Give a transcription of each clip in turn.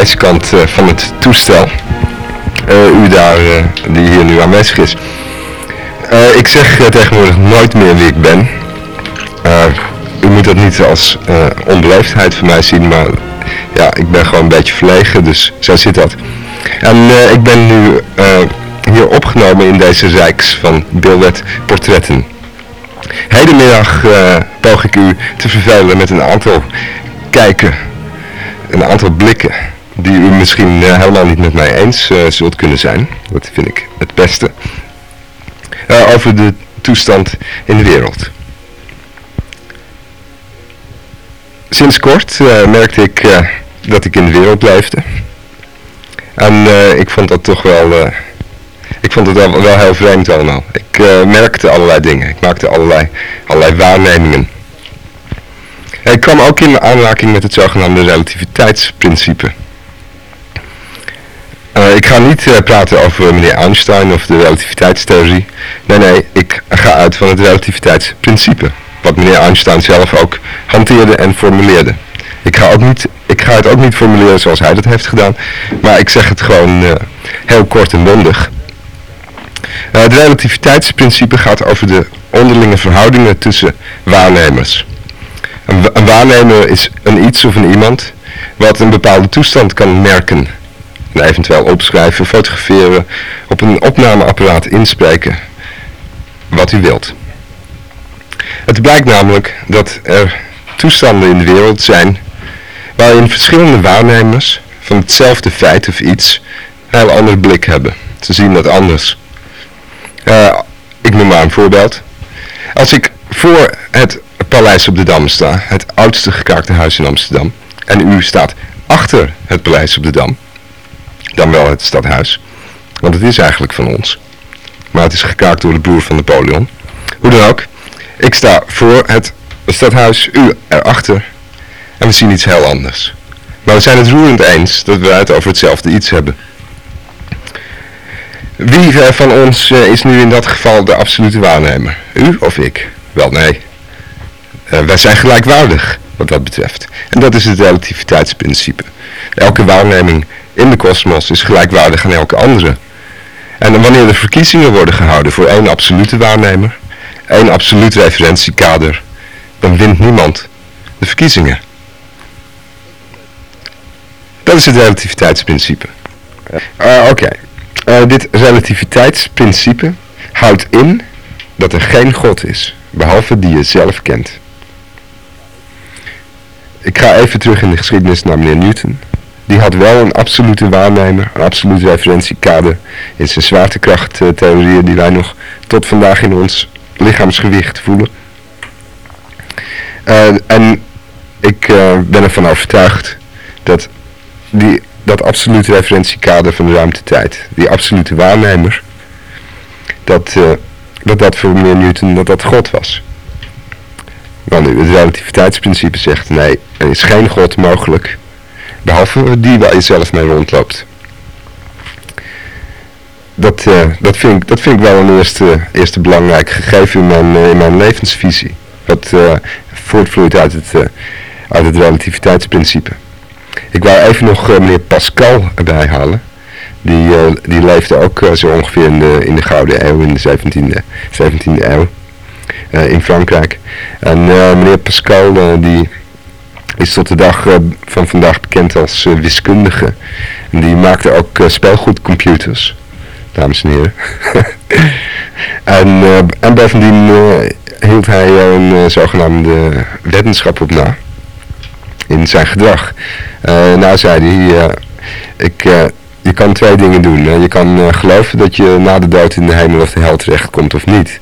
deze kant uh, van het toestel. u daar, die hier nu aanwezig is. ik zeg tegenwoordig nooit meer wie ik ben. u moet dat niet als onbeleefdheid van mij zien, maar ja, ik ben gewoon een beetje verlegen, dus zo zit dat. En ik ben nu hier opgenomen in deze rijks van Bilwet Portretten. Hedenmiddag poog ik u te vervelen met een aantal kijken een aantal blikken die u misschien uh, helemaal niet met mij eens uh, zult kunnen zijn. Dat vind ik het beste. Uh, over de toestand in de wereld. Sinds kort merkte ik dat ik in de wereld leefde. En ik vond dat toch wel... ik vond het wel, wel heel vreemd allemaal. Ik merkte allerlei dingen. Ik maakte allerlei, allerlei waarnemingen. Ik kwam ook in aanraking met het zogenaamde relativiteitsprincipe. Ik ga niet uh, praten over meneer Einstein of de relativiteitstheorie. Nee, nee, ik ga uit van het relativiteitsprincipe. Wat meneer Einstein zelf ook hanteerde en formuleerde. Ik ga, ook niet, ik ga het ook niet formuleren zoals hij dat heeft gedaan. Maar ik zeg het gewoon uh, heel kort en bondig. het relativiteitsprincipe gaat over de onderlinge verhoudingen tussen waarnemers. Een, waarnemer is een iets of een iemand wat een bepaalde toestand kan merken. En eventueel opschrijven, fotograferen, op een opnameapparaat inspreken. Wat u wilt. Het blijkt namelijk dat er toestanden in de wereld zijn waarin verschillende waarnemers van hetzelfde feit of iets een heel ander blik hebben. Ze zien dat anders. Uh, ik noem maar een voorbeeld. Als ik voor het Paleis op de Dam sta, het oudste gekaakte huis in Amsterdam. En u staat achter het Paleis op de Dam, dan wel het stadhuis. Want het is eigenlijk van ons. Maar het is gekaakt door de broer van Napoleon. Hoe dan ook, ik sta voor het stadhuis, u erachter. En we zien iets heel anders. Maar we zijn het roerend eens dat we het over hetzelfde iets hebben. Wie eh, van ons eh, is nu in dat geval de absolute waarnemer? U of ik? Wel nee, uh, wij zijn gelijkwaardig wat dat betreft. En dat is het relativiteitsprincipe. Elke waarneming in de kosmos is gelijkwaardig aan elke andere. En wanneer er verkiezingen worden gehouden voor één absolute waarnemer, één absoluut referentiekader, dan wint niemand de verkiezingen. Dat is het relativiteitsprincipe. Uh, Oké, uh, dit relativiteitsprincipe houdt in dat er geen God is, behalve die je zelf kent. Ik ga even terug in de geschiedenis naar meneer Newton. Die had wel een absolute waarnemer, een absoluut referentiekader in zijn zwaartekrachttheorieën die wij nog tot vandaag in ons lichaamsgewicht voelen. Uh, en ik uh, ben ervan overtuigd dat die, dat absolute referentiekader van de ruimtetijd, die absolute waarnemer, dat, uh, dat dat voor meneer Newton dat dat God was. Nu, het relativiteitsprincipe zegt nee, er is geen God mogelijk, behalve die waar je zelf mee rondloopt. Dat, uh, dat, vind, ik, dat vind ik wel een eerste, eerste belangrijk gegeven in mijn, in mijn levensvisie. Wat uh, voortvloeit uit het, uit het relativiteitsprincipe. Ik wou even nog meneer Pascal erbij halen. Die, die leefde ook zo ongeveer in de, in de Gouden Eeuw, in de 17e, 17e eeuw. Eh, in Frankrijk. En eh, meneer Pascal eh, die is tot de dag van vandaag bekend als wiskundige. En die maakte ook spelgoedcomputers, dames en heren. en, en bovendien hield hij een zogenaamde wetenschap op na. In zijn gedrag. nou zei hij, ik, je kan twee dingen doen. je kan geloven dat je na de dood in de hemel of de hel terechtkomt of niet.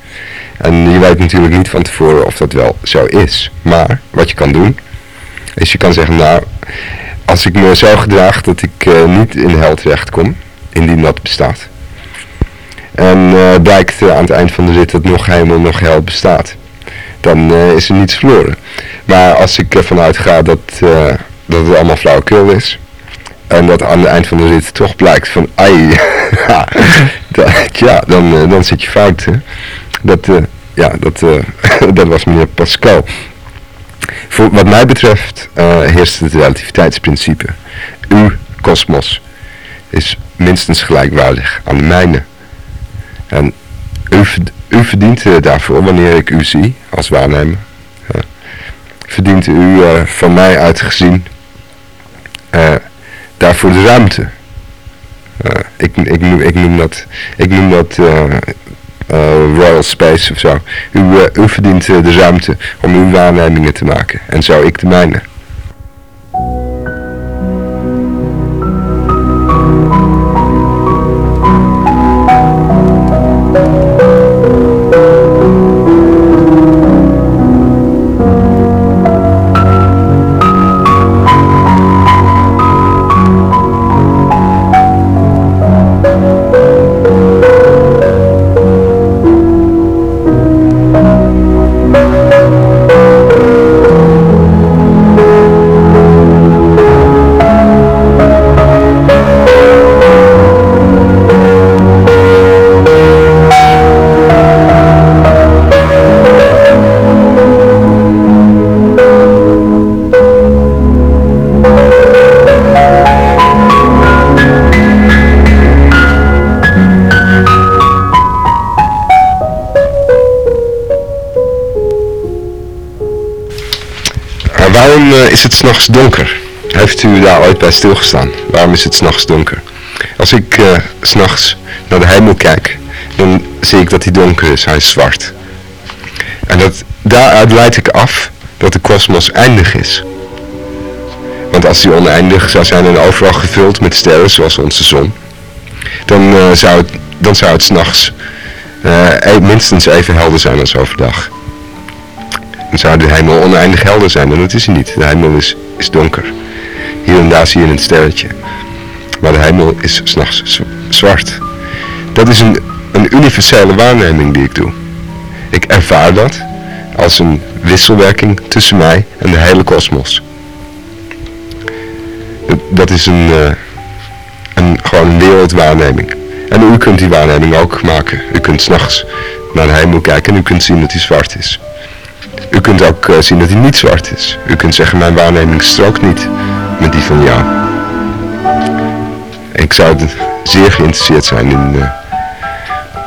En je weet natuurlijk niet van tevoren of dat wel zo is. Maar wat je kan doen, is je kan zeggen, nou, als ik me zo gedraag dat ik uh, niet in hel terecht kom, indien dat bestaat. En uh, blijkt uh, aan het eind van de rit dat nog hemel, nog hel bestaat. Dan is er niets verloren. Maar als ik ervan uitga dat, dat het allemaal flauwekul is. En dat aan het eind van de rit toch blijkt van, ai, ja, dan, dan zit je fout. Dat, ja, dat, dat was meneer Pascal. Voor wat mij betreft uh, heerst het relativiteitsprincipe. Uw kosmos is minstens gelijkwaardig aan de mijne. En u, verdient uh, daarvoor, wanneer ik u zie als waarnemer, verdient u van mij uitgezien daarvoor de ruimte. ik, ik, ik noem dat, ik noem dat Royal Space of zo. U, uh, u verdient uh, de ruimte om uw waarnemingen te maken. En zo ik de mijne. Is het s'nachts donker? Heeft u daar ooit bij stilgestaan? Waarom is het s'nachts donker? Als ik uh, s'nachts naar de hemel kijk, dan zie ik dat hij donker is. Hij is zwart. En dat, daaruit leid ik af dat de kosmos eindig is. Want als hij oneindig zou zijn en overal gevuld met sterren, zoals onze zon, dan, uh, zou, het, het s'nachts uh, minstens even helder zijn als overdag zou de hemel oneindig helder zijn. En dat is hij niet. De hemel is, is donker. Hier en daar zie je een sterretje. Maar de hemel is s'nachts zwart. Dat is een, een universele waarneming die ik doe. Ik ervaar dat als een wisselwerking tussen mij en de hele kosmos. Dat is een, uh, een, gewoon een wereldwaarneming. En u kunt die waarneming ook maken. U kunt s'nachts naar de hemel kijken en u kunt zien dat hij zwart is. U kunt ook uh, zien dat hij niet zwart is. U kunt zeggen, mijn waarneming strookt niet met die van jou. Ik zou zeer geïnteresseerd zijn in, uh,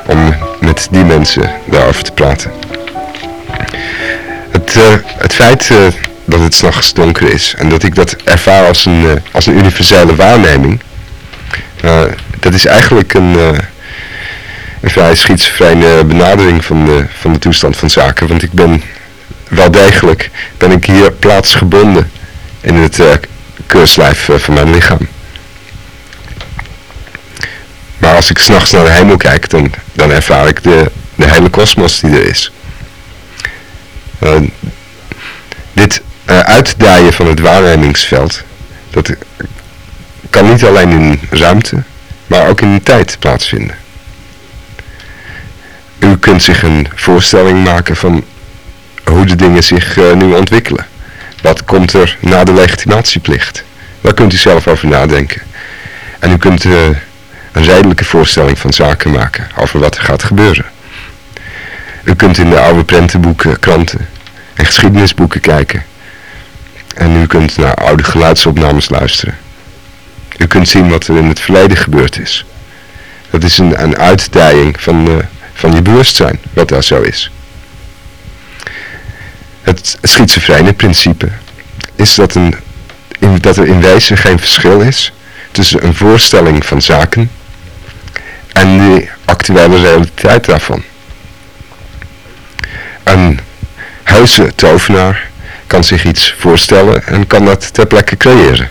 om met die mensen daarover te praten. Het, uh, het feit dat het s'nachts donker is en dat ik dat ervaar als een, als een universele waarneming, dat is eigenlijk een, een vrij schizofrene benadering van de, van de toestand van zaken. Want ik ben wel degelijk ben ik hier plaatsgebonden in het uh, keurslijf uh, van mijn lichaam. Maar als ik s'nachts naar de hemel kijk, dan, dan ervaar ik de, de hele kosmos die er is. Uh, dit uitdijen van het waarnemingsveld, dat kan niet alleen in ruimte, maar ook in tijd plaatsvinden. U kunt zich een voorstelling maken van hoe de dingen zich uh, nu ontwikkelen. Wat komt er na de legitimatieplicht? Daar kunt u zelf over nadenken. En u kunt uh, een redelijke voorstelling van zaken maken over wat er gaat gebeuren. U kunt in de oude prentenboeken, kranten en geschiedenisboeken kijken. En u kunt naar oude geluidsopnames luisteren. U kunt zien wat er in het verleden gebeurd is. Dat is een, een uitdijing van, uh, van je bewustzijn, wat daar zo is. Schizofrene principe is dat, in, dat er in wezen geen verschil is tussen een voorstelling van zaken en de actuele realiteit daarvan. Een huizen tovenaar kan zich iets voorstellen en kan dat ter plekke creëren.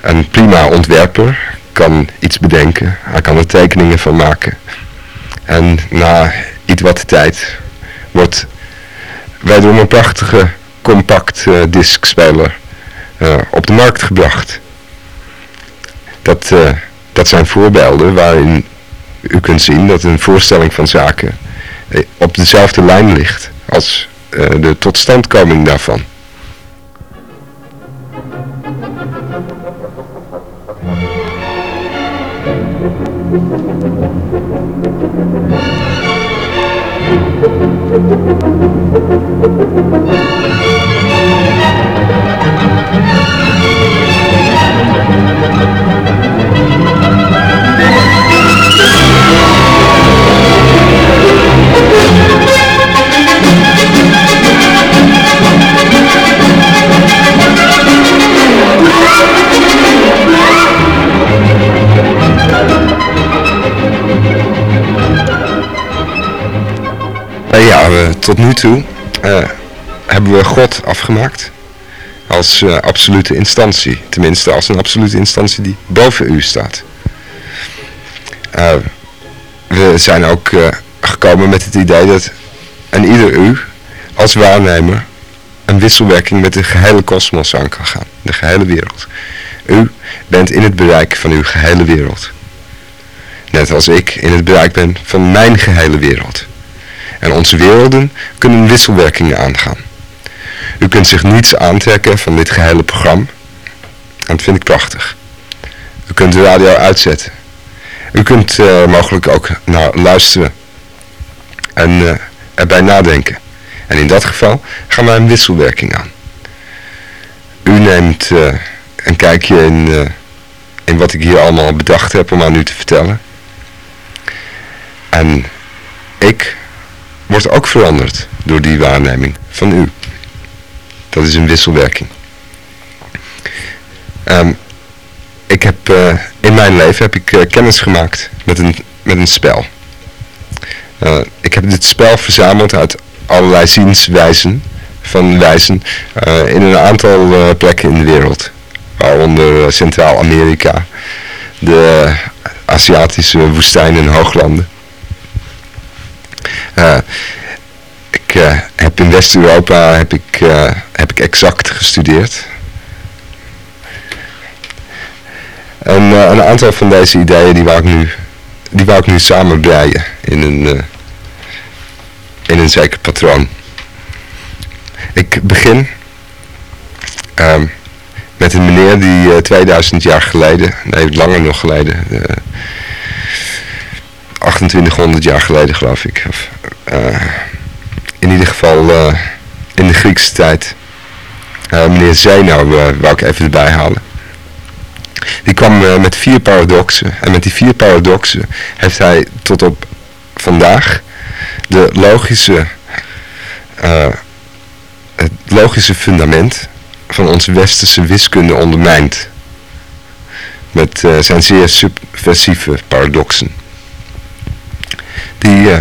Een prima ontwerper kan iets bedenken, hij kan er tekeningen van maken. En na iets wat tijd wordt wederom een prachtige compact uh, discspeler uh, op de markt gebracht. Dat, uh, dat zijn voorbeelden waarin u kunt zien dat een voorstelling van zaken op dezelfde lijn ligt als de totstandkoming daarvan. tot nu toe hebben we God afgemaakt als uh, absolute instantie. Tenminste als een absolute instantie die boven u staat. Uh, we zijn ook gekomen met het idee dat en ieder u als waarnemer een wisselwerking met de gehele kosmos aan kan gaan. De gehele wereld. U bent in het bereik van uw gehele wereld. Net als ik in het bereik ben van mijn gehele wereld. En onze werelden kunnen wisselwerkingen aangaan. U kunt zich niets aantrekken van dit gehele programma. En dat vind ik prachtig. U kunt de radio uitzetten. U kunt uh, mogelijk ook naar luisteren. En uh, erbij nadenken. En in dat geval gaan wij een wisselwerking aan. U neemt uh, een kijkje in, in wat ik hier allemaal bedacht heb om aan u te vertellen. En ik wordt ook veranderd door die waarneming van u. Dat is een wisselwerking. Um, ik heb, uh, in mijn leven heb ik uh, kennis gemaakt met een, met een spel. Uh, ik heb dit spel verzameld uit allerlei zienswijzen van wijzen in een aantal plekken in de wereld. Waaronder Centraal-Amerika, de Aziatische woestijnen en hooglanden. Uh, ik uh, heb in West-Europa heb ik, uh, heb ik exact gestudeerd. En een aantal van deze ideeën die wou ik nu, die wou ik nu samenbreien in een, in een zeker patroon. Ik begin um, met een meneer die 2000 jaar geleden, nee langer nog geleden, 2800 jaar geleden geloof ik. Of, uh, in ieder geval uh, in de Griekse tijd. Uh, meneer Zeno wou ik even erbij halen. Die kwam met vier paradoxen. En met die vier paradoxen heeft hij tot op vandaag de logische, het logische fundament van onze westerse wiskunde ondermijnd. Met zijn zeer subversieve paradoxen die, uh,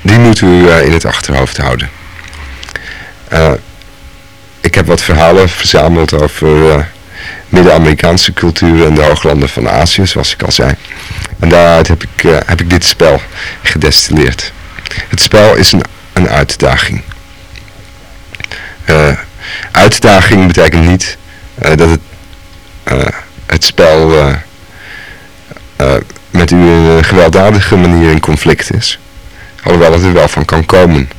die moeten u uh, in het achterhoofd houden. Uh, ik heb wat verhalen verzameld over Midden-Amerikaanse cultuur en de hooglanden van Azië, zoals ik al zei. En daaruit heb ik, heb ik dit spel gedestilleerd. Het spel is een, een uitdaging. uitdaging betekent niet dat het, het spel met u een gewelddadige manier in conflict is. Alhoewel het er wel van kan komen.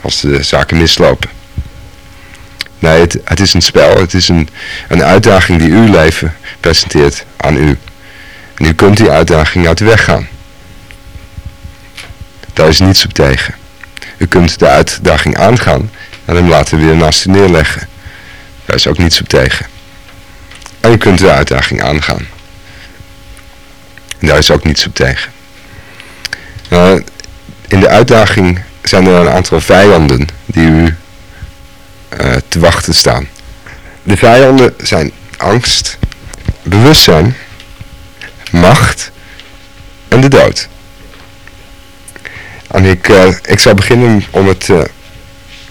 Als de zaken mislopen. Nee, het, het is een spel. Het is een, een uitdaging die uw leven presenteert aan u. En u kunt die uitdaging uit de weg gaan. Daar is niets op tegen. U kunt de uitdaging aangaan en hem later weer naast u neerleggen. Daar is ook niets op tegen. En u kunt de uitdaging aangaan. En daar is ook niets op tegen. Uh, in de uitdaging zijn er een aantal vijanden die u uh, te wachten staan. De vijanden zijn angst, bewustzijn, macht en de dood. En ik, uh, ik zal beginnen om het, uh,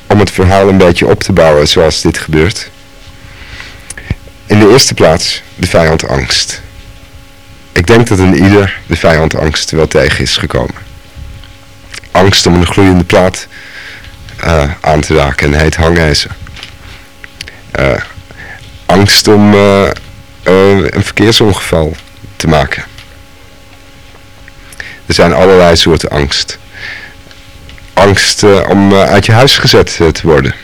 om het verhaal een beetje op te bouwen zoals dit gebeurt. In de eerste plaats de vijand angst. Ik denk dat in ieder de vijand angst wel tegen is gekomen. Angst om een gloeiende plaat uh, aan te raken en heet hangijzer. Uh, angst om uh, een verkeersongeval te maken. Er zijn allerlei soorten angst. Angst om uit je huis gezet te worden.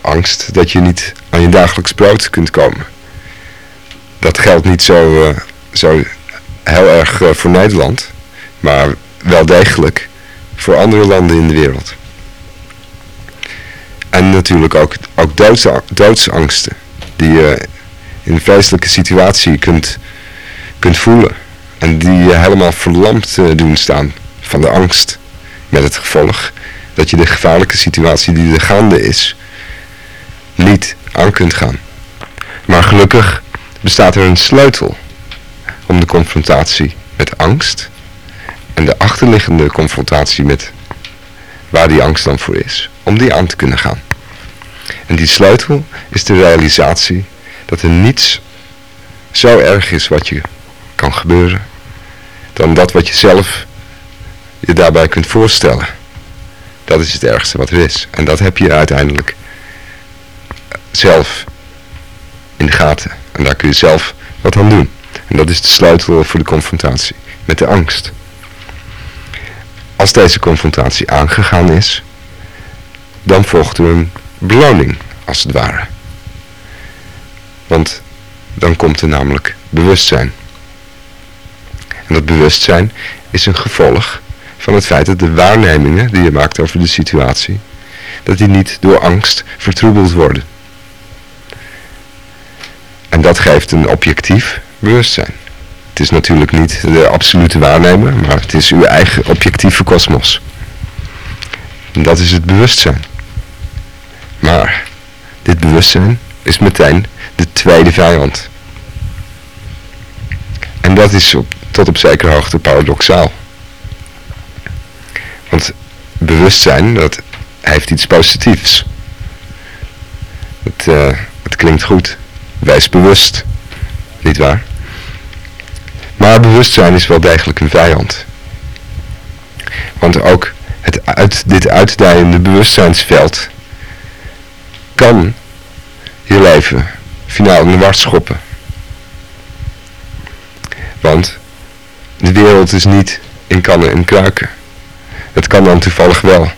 angst dat je niet aan je dagelijks brood kunt komen dat geldt niet zo, uh, zo heel erg uh, voor Nederland. Maar wel degelijk voor andere landen in de wereld. En natuurlijk ook, ook doods, doodsangsten die je in een vreselijke situatie kunt, kunt voelen. En die je helemaal verlamd uh, doen staan van de angst. Met het gevolg dat je de gevaarlijke situatie die er gaande is, niet aan kunt gaan. Maar gelukkig bestaat er een sleutel om de confrontatie met angst en de achterliggende confrontatie met waar die angst dan voor is, om die aan te kunnen gaan. En die sleutel is de realisatie dat er niets zo erg is wat je kan gebeuren, dan dat wat je zelf je daarbij kunt voorstellen. Dat is het ergste wat er is. En dat heb je uiteindelijk zelf in de gaten. En daar kun je zelf wat aan doen. En dat is de sleutel voor de confrontatie met de angst. Als deze confrontatie aangegaan is, dan volgt er een beloning, als het ware. Want dan komt er namelijk bewustzijn. En dat bewustzijn is een gevolg van het feit dat de waarnemingen die je maakt over de situatie, dat die niet door angst vertroebeld worden. En dat geeft een objectief bewustzijn. Het is natuurlijk niet de absolute waarnemer, maar het is uw eigen objectieve kosmos. En dat is het bewustzijn. Maar dit bewustzijn is meteen de tweede vijand. En dat is tot op zekere hoogte paradoxaal. Want bewustzijn, dat heeft iets positiefs. Het, uh, het klinkt goed. Wees bewust. Niet waar? Maar bewustzijn is wel degelijk een vijand. Want ook het uit, dit uitdijende bewustzijnsveld kan je leven finaal in de war schoppen. Want de wereld is niet in kannen en kruiken. Het kan dan toevallig wel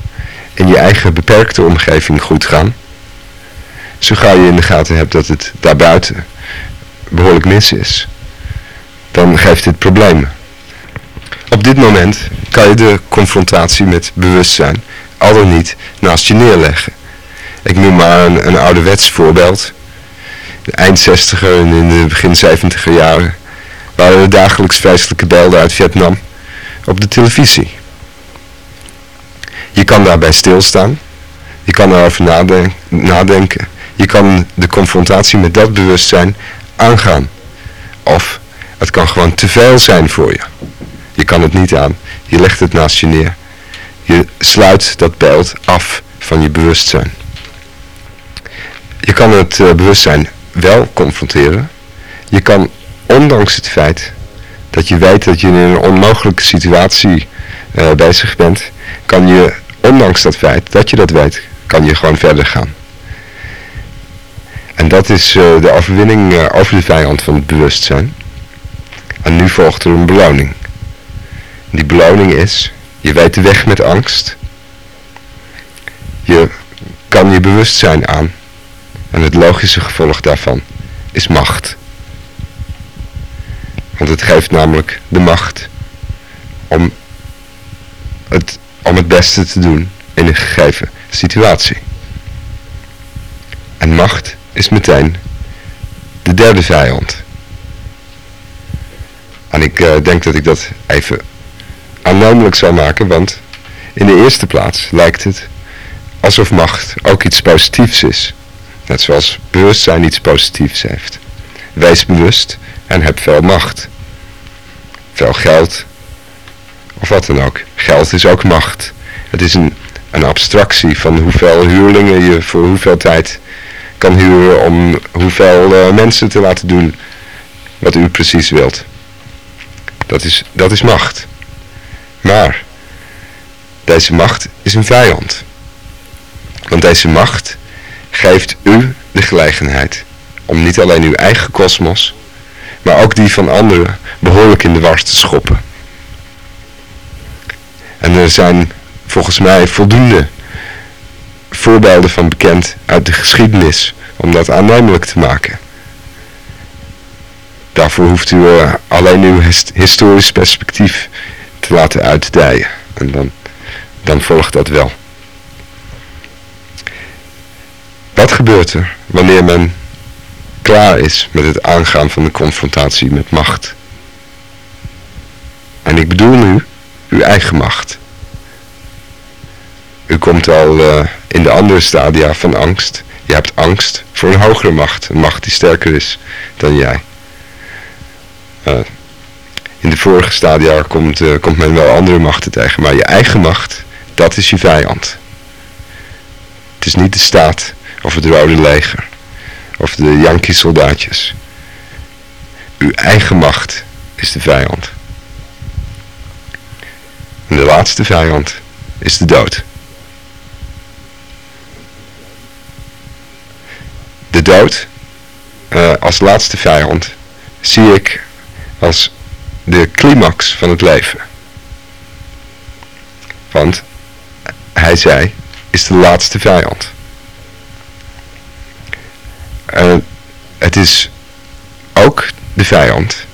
in je eigen beperkte omgeving goed gaan. Zo gauw je in de gaten hebt dat het daarbuiten behoorlijk mis is, dan geeft dit problemen. Op dit moment kan je de confrontatie met bewustzijn al dan niet naast je neerleggen. Ik noem maar een, een ouderwets voorbeeld. De eind 60er en in de begin 70er jaren waren er dagelijks vreselijke beelden uit Vietnam op de televisie. Je kan daarbij stilstaan. Je kan nadenken, nadenken. Je kan de confrontatie met dat bewustzijn aangaan. Of het kan gewoon te veel zijn voor je. Je kan het niet aan. Je legt het naast je neer. Je sluit dat beeld af van je bewustzijn. Je kan het eh, bewustzijn wel confronteren. Je kan, ondanks het feit dat je weet dat je in een onmogelijke situatie uh, bezig bent, kan je, ondanks dat feit dat je dat weet, kan je gewoon verder gaan. En dat is uh, de overwinning uh, over de vijand van het bewustzijn. En nu volgt er een beloning. Die beloning is, je weet de weg met angst. Je kan je bewustzijn aan. En het logische gevolg daarvan is macht. Want het geeft namelijk de macht om het, om het beste te doen in een gegeven situatie. En macht is meteen de derde vijand. En ik uh, denk dat ik dat even aannemelijk zal maken, want in de eerste plaats lijkt het alsof macht ook iets positiefs is. Net zoals bewustzijn iets positiefs heeft. Wees bewust en heb veel macht. Veel geld. Of wat dan ook. Geld is ook macht. Het is een, een abstractie van hoeveel huurlingen je voor hoeveel tijd kan huren om hoeveel uh, mensen te laten doen wat u precies wilt. Dat is, dat is macht. Maar deze macht is een vijand. Want deze macht geeft u de gelegenheid om niet alleen uw eigen kosmos, maar ook die van anderen behoorlijk in de war te schoppen. En er zijn volgens mij voldoende voorbeelden van bekend uit de geschiedenis om dat aannemelijk te maken. Daarvoor hoeft u uh, alleen uw historisch perspectief te laten uitdijen. En dan dan volgt dat wel. Wat gebeurt er wanneer men klaar is met het aangaan van de confrontatie met macht? En ik bedoel nu uw eigen macht. U komt al uh, in de andere stadia van angst. Je hebt angst voor een hogere macht. Een macht die sterker is dan jij. Uh, in de vorige stadia komt, uh, komt men wel andere machten tegen. Maar je eigen macht, dat is je vijand. Het is niet de staat of het Rode Leger. Of de Yankee soldaatjes. Uw eigen macht is de vijand. En de laatste vijand is de dood. De dood uh, als laatste vijand zie ik als de climax van het leven. Want hij zei, is de laatste vijand. Uh, het is ook de vijand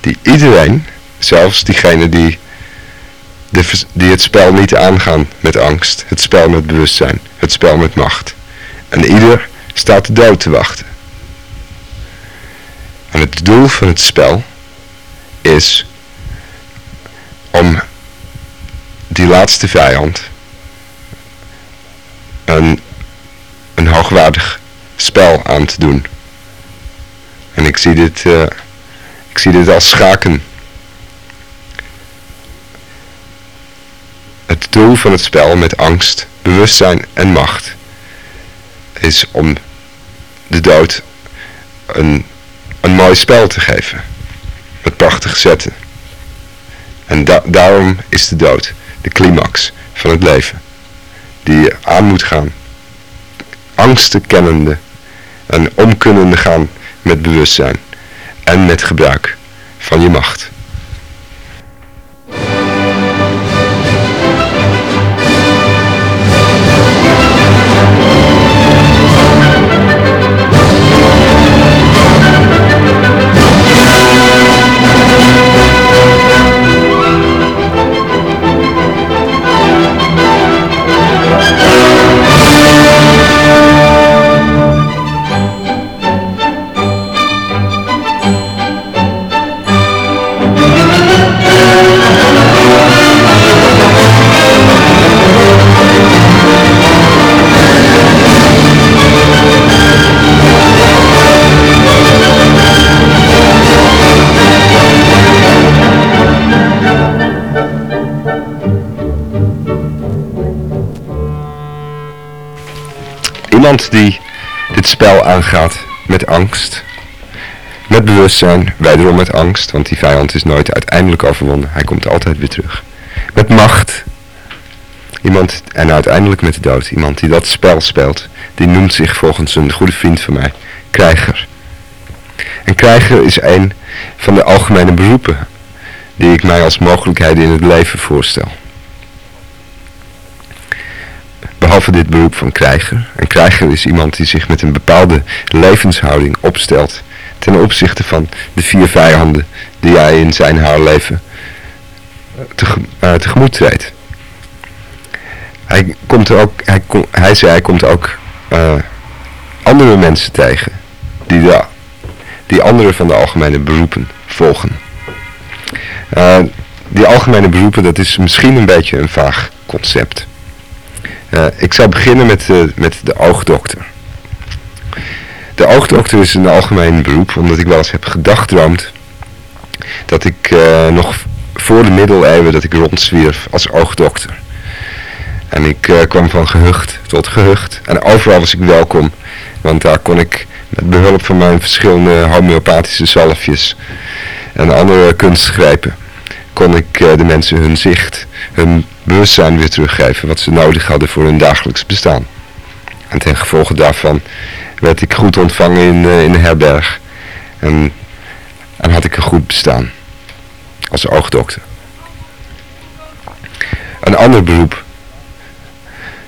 die iedereen, zelfs diegene die, die het spel niet aangaan met angst, het spel met bewustzijn, het spel met macht. En ieder staat de dood te wachten. En het doel van het spel is om die laatste vijand een, een hoogwaardig spel aan te doen. En ik zie dit, uh, ik zie dit als schaken. Het doel van het spel met angst, bewustzijn en macht is om de dood een, een mooi spel te geven. Met prachtige zetten. En da daarom is de dood de climax van het leven. Die je aan moet gaan. Angsten kennende en omkunnende gaan met bewustzijn en met gebruik van je macht. Die dit spel aangaat met angst, met bewustzijn, wederom met angst, want die vijand is nooit uiteindelijk overwonnen. Hij komt altijd weer terug. Met macht, iemand, en uiteindelijk met de dood, iemand die dat spel speelt, die noemt zich volgens een goede vriend van mij, krijger. En krijger is een van de algemene beroepen die ik mij als mogelijkheden in het leven voorstel. Behalve dit beroep van krijger. Een krijger is iemand die zich met een bepaalde levenshouding opstelt ten opzichte van de vier vijanden die hij in zijn haar leven te, uh, tegemoet treedt. Hij, komt er ook, hij, hij zei hij komt ook uh, andere mensen tegen die, de, die andere van de algemene beroepen volgen. Uh, die algemene beroepen, dat is misschien een beetje een vaag concept. Uh, ik zal beginnen met, uh, met de oogdokter. De oogdokter is een algemeen beroep, omdat ik wel eens heb gedagdroomd dat ik uh, nog voor de middeleeuwen dat ik rondzwierf als oogdokter. En ik kwam van gehucht tot gehucht. En overal was ik welkom, want daar kon ik met behulp van mijn verschillende homeopathische zalfjes en andere kunstgrepen, kon ik de mensen hun zicht, hun bewustzijn weer teruggeven wat ze nodig hadden voor hun dagelijks bestaan. En ten gevolge daarvan werd ik goed ontvangen in, uh, in de herberg. En, en had ik een goed bestaan. Als oogdokter. Een ander beroep.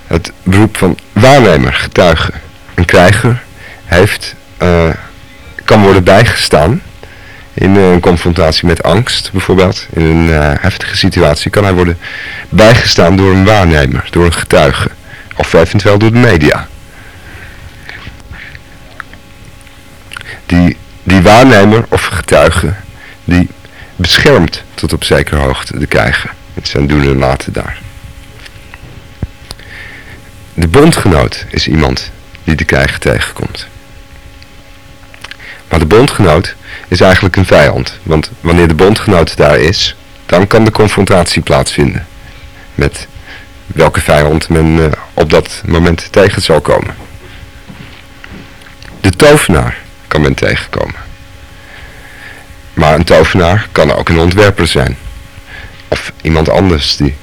Het beroep van waarnemer, getuige. Een krijger heeft, uh, kan worden bijgestaan In een confrontatie met angst bijvoorbeeld, in een heftige situatie, kan hij worden bijgestaan door een waarnemer, door een getuige. Of eventueel door de media. Die, die waarnemer of getuige, die beschermt tot op zekere hoogte de krijgen. Het zijn doen en laten daar. De bondgenoot is iemand die de krijger tegenkomt. Maar de bondgenoot is eigenlijk een vijand. Want wanneer de bondgenoot daar is, dan kan de confrontatie plaatsvinden. Met welke vijand men uh, op dat moment tegen zal komen. De tovenaar kan men tegenkomen. Maar een tovenaar kan ook een ontwerper zijn. Of iemand anders die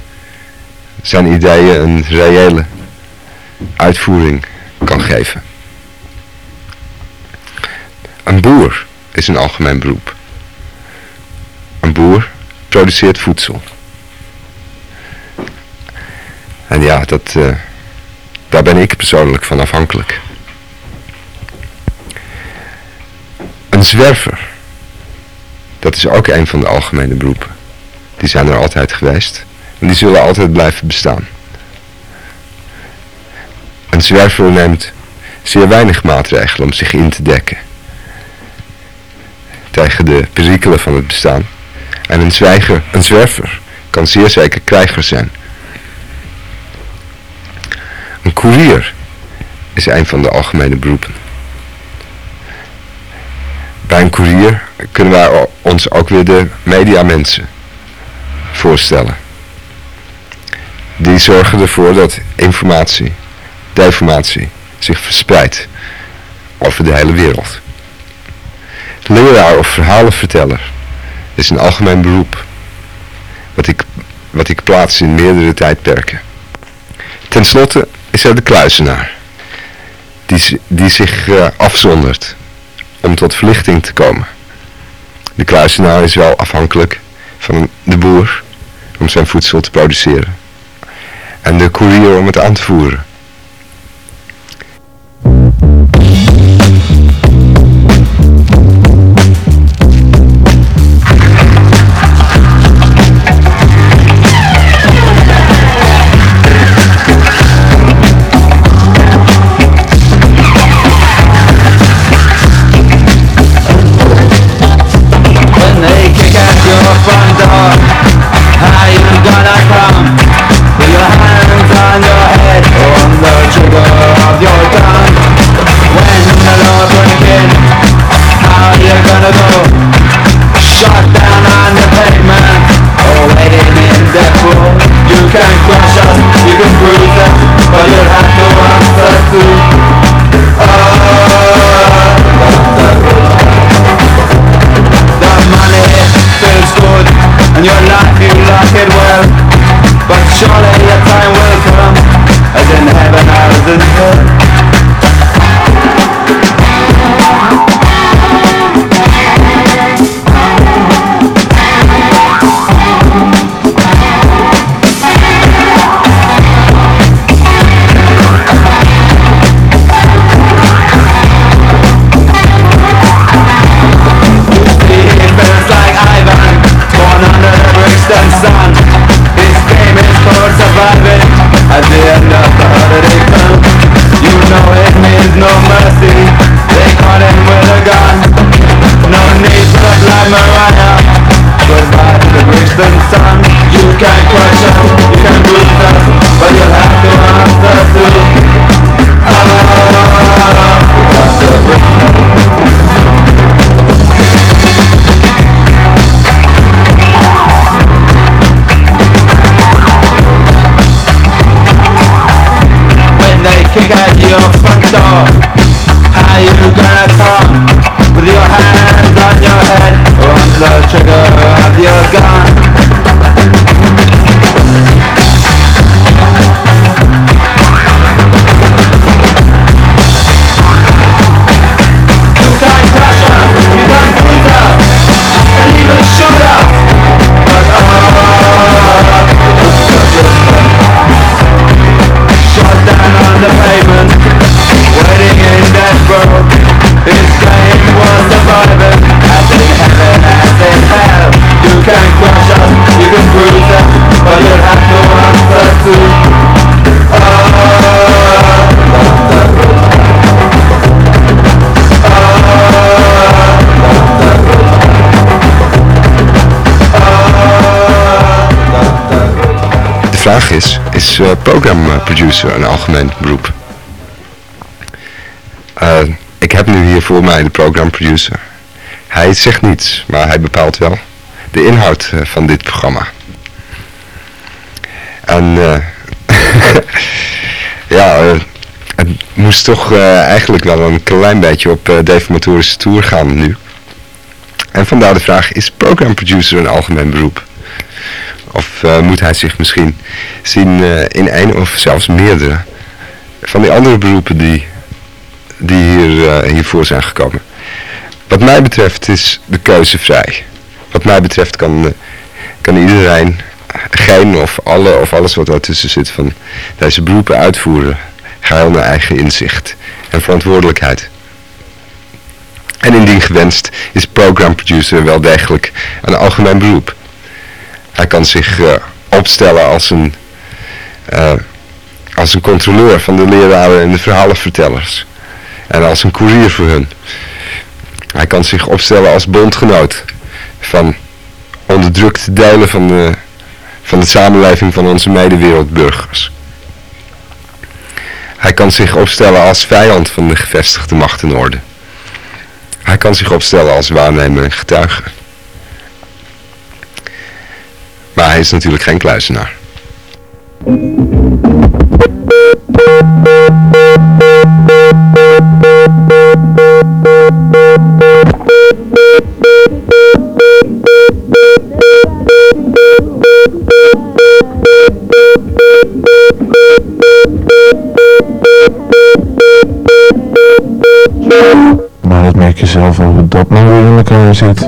zijn ideeën een reële uitvoering kan geven. Een boer is een algemeen beroep. Een boer produceert voedsel. En ja, dat, uh, daar ben ik persoonlijk van afhankelijk. Een zwerver. Dat is ook een van de algemene beroepen. Die zijn er altijd geweest. En die zullen altijd blijven bestaan. Een zwerver neemt zeer weinig maatregelen om zich in te dekken. Tegen de perikelen van het bestaan. En een, zwijger, een zwerver kan zeer zeker krijger zijn. Een koerier is een van de algemene beroepen. Bij een koerier kunnen wij ons ook weer de mediamensen voorstellen. Die zorgen ervoor dat informatie, deformatie zich verspreidt over de hele wereld. Leraar of verhalenverteller is een algemeen beroep wat ik, wat ik plaats in meerdere tijdperken. Ten slotte is er de kluizenaar, die, die zich uh, afzondert om tot verlichting te komen. De kluizenaar is wel afhankelijk van de boer om zijn voedsel te produceren. En de koerier om het aan te voeren. Is, is uh, program producer een algemeen beroep? Uh, ik heb nu hier voor mij de program producer. Hij zegt niets, maar hij bepaalt wel de inhoud van dit programma. En ja, het moest toch eigenlijk wel een klein beetje op uh, deformatorische tour gaan nu. En vandaar de vraag, is program producer een algemeen beroep? Of uh, moet hij zich misschien zien uh, in één of zelfs meerdere van die andere beroepen die, die hier, uh, hiervoor zijn gekomen? Wat mij betreft is de keuze vrij. Wat mij betreft kan, kan iedereen geen of alle of alles wat daartussen zit van deze beroepen uitvoeren. Geheel naar eigen inzicht en verantwoordelijkheid. En indien gewenst is program producer wel degelijk een algemeen beroep. Hij kan zich uh, opstellen als een, uh, als een controleur van de leraren en de verhalenvertellers. En als een koerier voor hun. Hij kan zich opstellen als bondgenoot van onderdrukte delen van de, van de samenleving van onze medewereldburgers. Hij kan zich opstellen als vijand van de gevestigde macht en orde. Hij kan zich opstellen als waarnemer en getuige. Maar hij is natuurlijk geen kluizenaar. Maar dat merk je zelf al hoe dat nou weer in elkaar zit.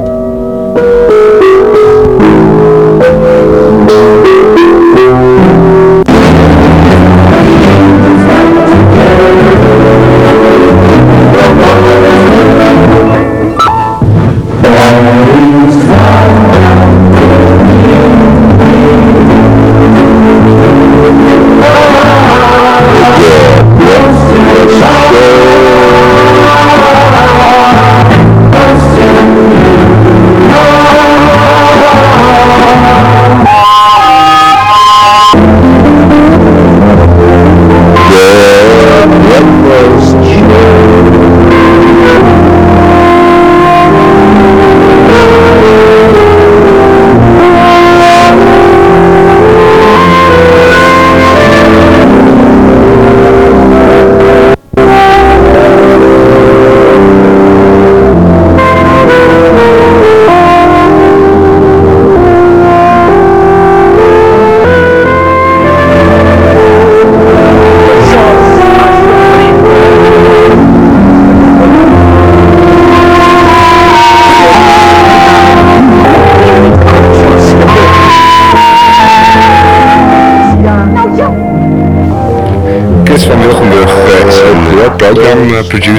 Uh,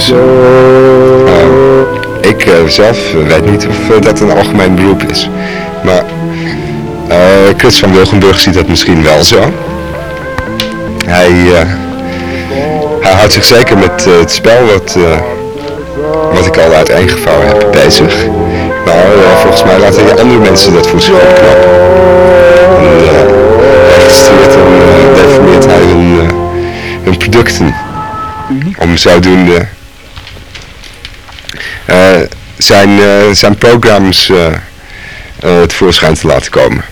ik uh, zelf weet niet of uh, dat een algemeen beroep is. Maar Chris van Wilgenburg ziet dat misschien wel zo. Hij, hij houdt zich zeker met het spel wat, wat ik al uiteengevouwen heb bezig. Maar volgens mij laten die andere mensen dat voor zich opknappen. En registreert en deformeert hij hun, hun producten om zodoende uh, zijn, uh, zijn programs uh, tevoorschijn te laten komen.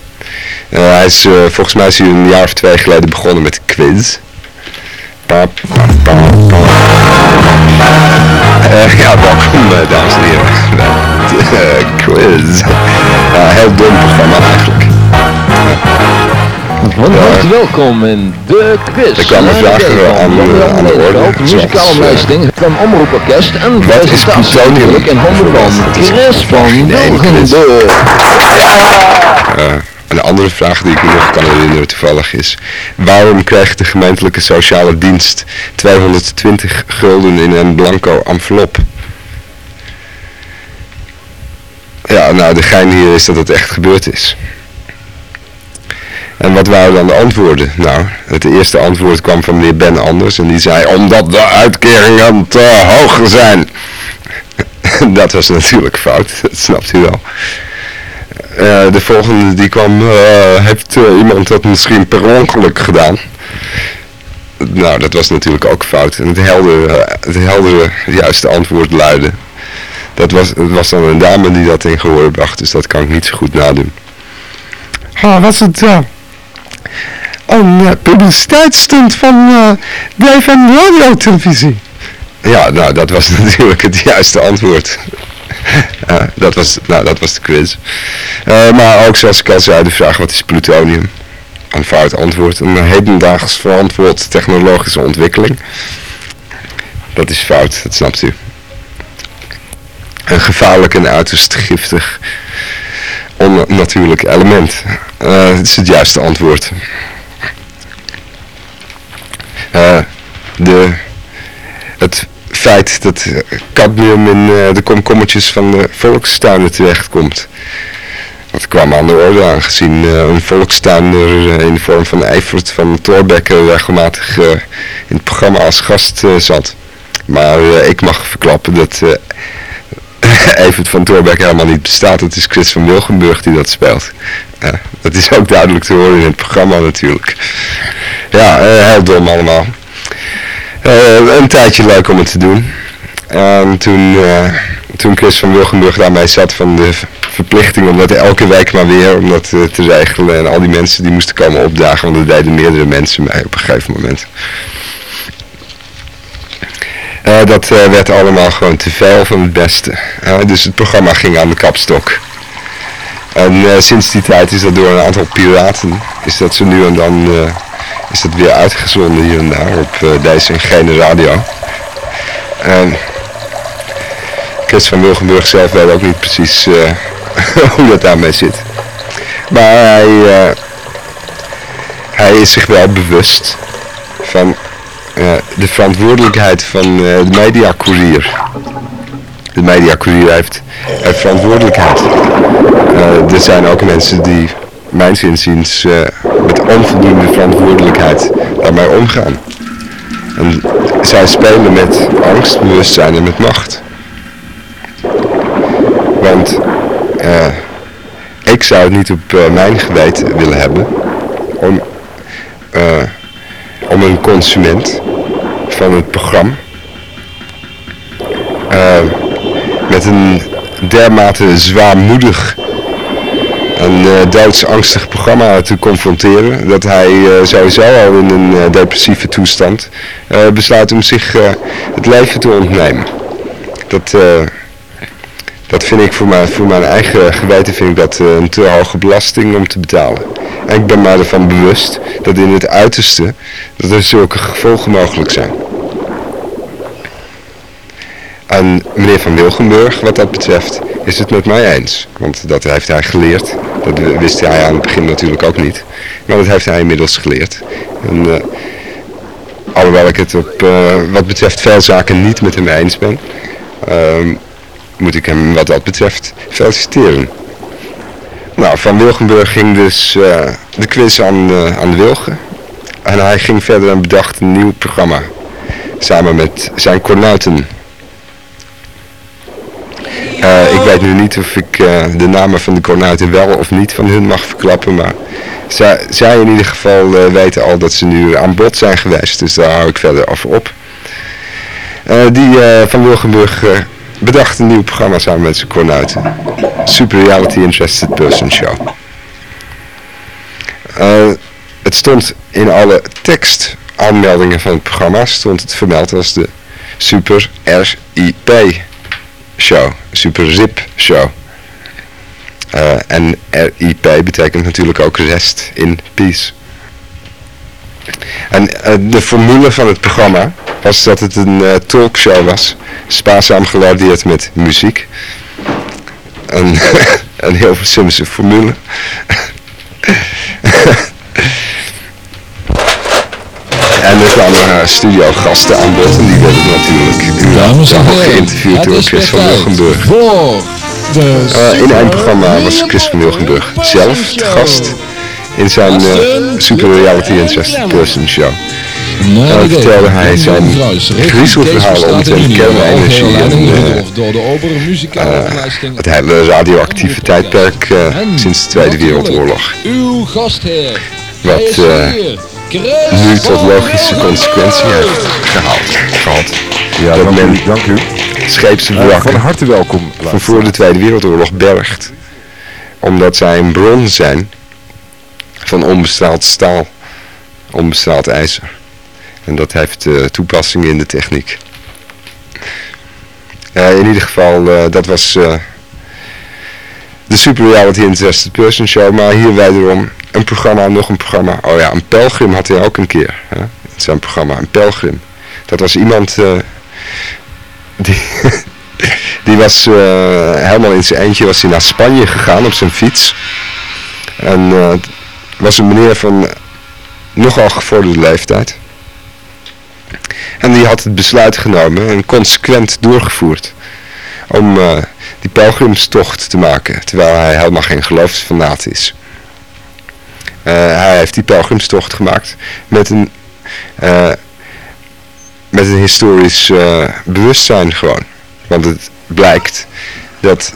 hij is, volgens mij een jaar of twee geleden begonnen met quiz. Pa, pa, pa, ja, welkom dames en heren. quiz. heel dom programma eigenlijk. Van harte welkom in de quiz. Er kwamen vragen aan, de, aan de orde. Muzikale lijsting van Omroeporkest en is plutonium? in handen van Chris van Wilgenburg. Uh, een andere vraag die ik me nog kan herinneren toevallig is... waarom krijgt de gemeentelijke sociale dienst 220 gulden in een blanco envelop? Ja, nou de gein hier is dat het echt gebeurd is. En wat waren dan de antwoorden? Nou, het eerste antwoord kwam van meneer Ben Anders en die zei omdat de uitkeringen te hoog zijn. dat was natuurlijk fout, dat snapt u wel. eh, de volgende die kwam, eh, heeft eh, iemand dat misschien per ongeluk gedaan? Nou, dat was natuurlijk ook fout. En het heldere, het heldere juiste antwoord luidde. Dat was, het was dan een dame die dat in gehoor bracht, dus dat kan ik niet zo goed nadoen. Ah, was het een uh, publiciteitsstunt van uh, BFM Radio Televisie? Ja, nou, dat was natuurlijk het juiste antwoord. dat, was, nou, dat was de quiz. Uh, maar ook zoals ik al zei, de vraag wat is plutonium? Een fout antwoord. Een hedendaags verantwoord technologische ontwikkeling. Dat is fout, dat snapt u. Een gevaarlijk en uiterst giftig onnatuurlijk element. Uh, is het juiste antwoord. Uh, de, het feit dat cadmium in uh, de komkommertjes van de volkstuinen terechtkomt. Dat kwam aan de orde aangezien een volkstuin er in de vorm van Eifert van Thorbecke regelmatig in het programma als gast zat. Maar ik mag verklappen dat Evert van Thorbecke helemaal niet bestaat. Het is Chris van Wilgenburg die dat speelt. Dat is ook duidelijk te horen in het programma natuurlijk. Ja, heel dom allemaal. Uh, een tijdje leuk om het te doen. En toen, uh, toen Chris van Wilgenburg daarmee zat van de verplichting om dat elke week maar weer om dat te regelen. En al die mensen die moesten komen opdagen, want er deden meerdere mensen mee op een gegeven moment. dat werd allemaal gewoon te veel van het beste. dus het programma ging aan de kapstok. En sinds die tijd is dat door een aantal piraten, is dat zo nu en dan is dat weer uitgezonden hier en daar op uh, deze en gene radio. En Chris van Wilgenburg zelf weet ook niet precies hoe dat daarmee zit. Maar hij, hij is zich wel bewust van de verantwoordelijkheid van de mediacourier. De mediacourier heeft, heeft verantwoordelijkheid. er zijn ook mensen die mijns inziens uh, met onvoldoende verantwoordelijkheid daarmee omgaan. En zij spelen met angst, bewustzijn en met macht. Want ik zou het niet op mijn geweten willen hebben om, om een consument van het programma met een dermate zwaarmoedig een uh, doodsangstig programma te confronteren. Dat hij uh, sowieso al in een uh, depressieve toestand besluit om zich het leven te ontnemen. Dat, dat vind ik voor mijn, voor mijn eigen geweten vind ik dat een te hoge belasting om te betalen. En ik ben me ervan bewust dat in het uiterste dat er zulke gevolgen mogelijk zijn. En meneer Van Wilgenburg, wat dat betreft, is het met mij eens. Want dat heeft hij geleerd. Dat wist hij aan het begin natuurlijk ook niet. Maar dat heeft hij inmiddels geleerd. En, uh, alhoewel ik het op uh, wat betreft veel zaken niet met hem eens ben, uh, moet ik hem wat dat betreft feliciteren. Nou, Van Wilgenburg ging dus uh, de quiz aan, aan de wilgen. En hij ging verder en bedacht een nieuw programma. Samen met zijn kornuiten. Uh, ik weet nu niet of ik uh, de namen van de kornuiten wel of niet van hun mag verklappen, maar zij, zij in ieder geval uh, weten al dat ze nu aan bod zijn geweest, dus daar hou ik verder over op. die van Wilgenburg bedacht een nieuw programma samen met zijn kornuiten. Super Reality Interested Person Show. het stond in alle tekstaanmeldingen van het programma, stond het vermeld als de Super RIP show, Super Zip show. Uh, en RIP betekent natuurlijk ook rest in peace. En uh, de formule van het programma was dat het een uh, talkshow was, spaarzaam gelardeerd met muziek. Een, een heel simpele formule. En er kwamen uh, studiogasten aan bod en die werden natuurlijk Dames en heren, geïnterviewd door Chris van Wilgenburg. Uh, in een programma was Chris van Wilgenburg zelf te gast in zijn uh, Super Reality Interested Person show. Idee. vertelde hij zijn griezelverhalen omtrent kernenergie en, eh, eh, overlijsting. het hele radioactieve tijdperk eh, sinds de Tweede Wereldoorlog. Wat, Nu tot logische consequentie heeft gehaald. Gehad. Ja, dat dank men u. Dank u. scheepse Eh, van harte welkom. van voor de Tweede Wereldoorlog bergt. Omdat zij een bron zijn van onbestraald staal, onbestraald ijzer. En dat heeft eh, toepassingen in de techniek. In ieder geval, eh, dat was eh, de Super Reality Interested Person Show. Maar hier wederom een programma, nog een programma. Oh ja, een pelgrim had hij ook een keer. Hè? Zijn programma, een pelgrim. Dat was iemand eh, die, die was eh, helemaal in zijn eentje was hij naar Spanje gegaan op zijn fiets. En het was een meneer van nogal gevorderde leeftijd. En die had het besluit genomen en consequent doorgevoerd om eh, die pelgrimstocht te maken, terwijl hij helemaal geen geloofsfanaat is. Eh, hij heeft die pelgrimstocht gemaakt met een, eh, met een historisch bewustzijn gewoon. Want het blijkt dat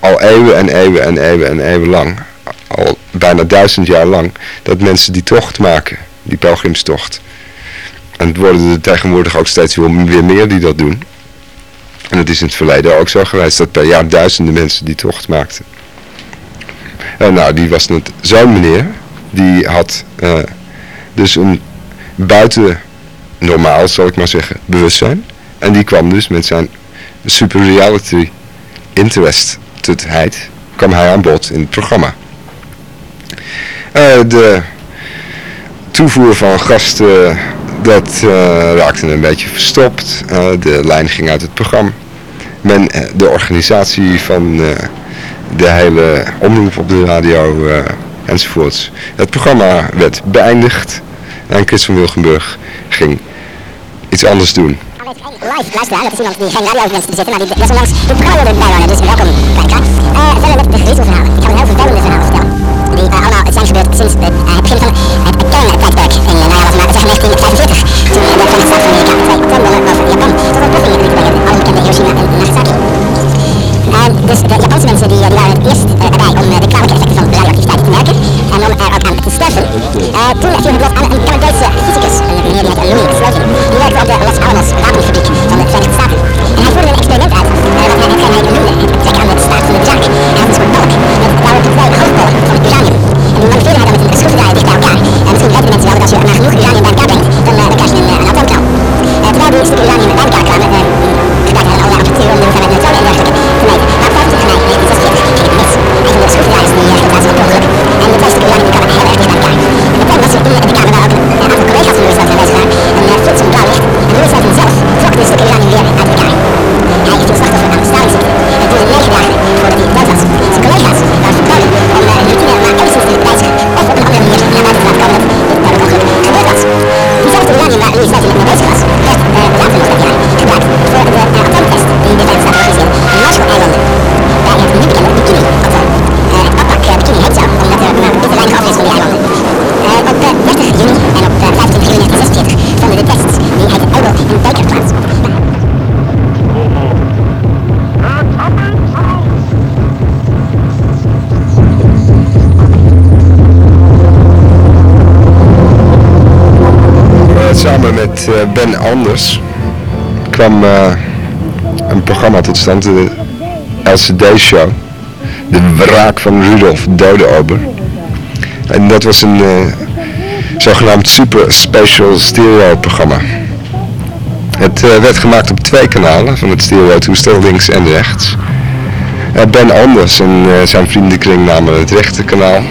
al eeuwen en eeuwen en eeuwen en eeuwen lang, al bijna duizend jaar lang, dat mensen die tocht maken, die pelgrimstocht. En het worden er tegenwoordig ook steeds weer meer die dat doen. En het is in het verleden ook zo geweest dat per jaar duizenden mensen die tocht maakten. En nou, die was net zo'n meneer, die had eh, dus een buiten normaal, zal ik maar zeggen, bewustzijn. En die kwam dus met zijn super reality interestedheid, kwam hij aan bod in het programma. Eh, de toevoer van gasten, dat eh, raakte een beetje verstopt. Eh, de lijn ging uit het programma. Men, eh, de organisatie van eh, de hele omroep op de radio eh, enzovoorts. Het programma werd beëindigd en Chris van Wilgenburg ging iets anders doen. Live luisteraar, dat is iemand die geen radio wenst te bezitten, maar die desondanks de programma wilde bijwonen. Dus welkom, kijker. Uh, verder met de griezelverhalen. Ik ga een heel vervelende verhaal vertellen. Die uh, allemaal zijn gebeurd sinds het begin van het kerntijdperk in, uh, nou ja, laten we maar zeggen 1945. Toen de Verenigde Staten van Amerika twee atoombollen boven Japan tot ontploffing lieten brengen. De albekende Hiroshima en Nagasaki. Uh, dus de Japanse mensen die, die waren het eerst erbij om de kwalijke effecten van radioactiviteit te merken en om er ook aan te sterven. Toen viel het lot aan een Canadese fysicus, een meneer die heette Louis Slotin. Die werkte op de Los Alamos wapenfabriek van de Verenigde Staten. En hij voerde een experiment uit, wat hij, noemde het betrekken aan de staat van de draak. Had een soort balk met daarop dan dan, dan krijg je een, een atoomknal. Terwijl die stukken uranium bij elkaar kwamen, uh, gebruikte hij allerlei apparatuur om Anders kwam eh, een programma tot stand, de LCD-show. De wraak van Rudolf Dodeober. En dat was een eh, zogenaamd super special stereo programma. Het eh, werd gemaakt op twee kanalen van het stereo toestel, links en rechts. Ben Anders en zijn vriendenkring namen het rechter kanaal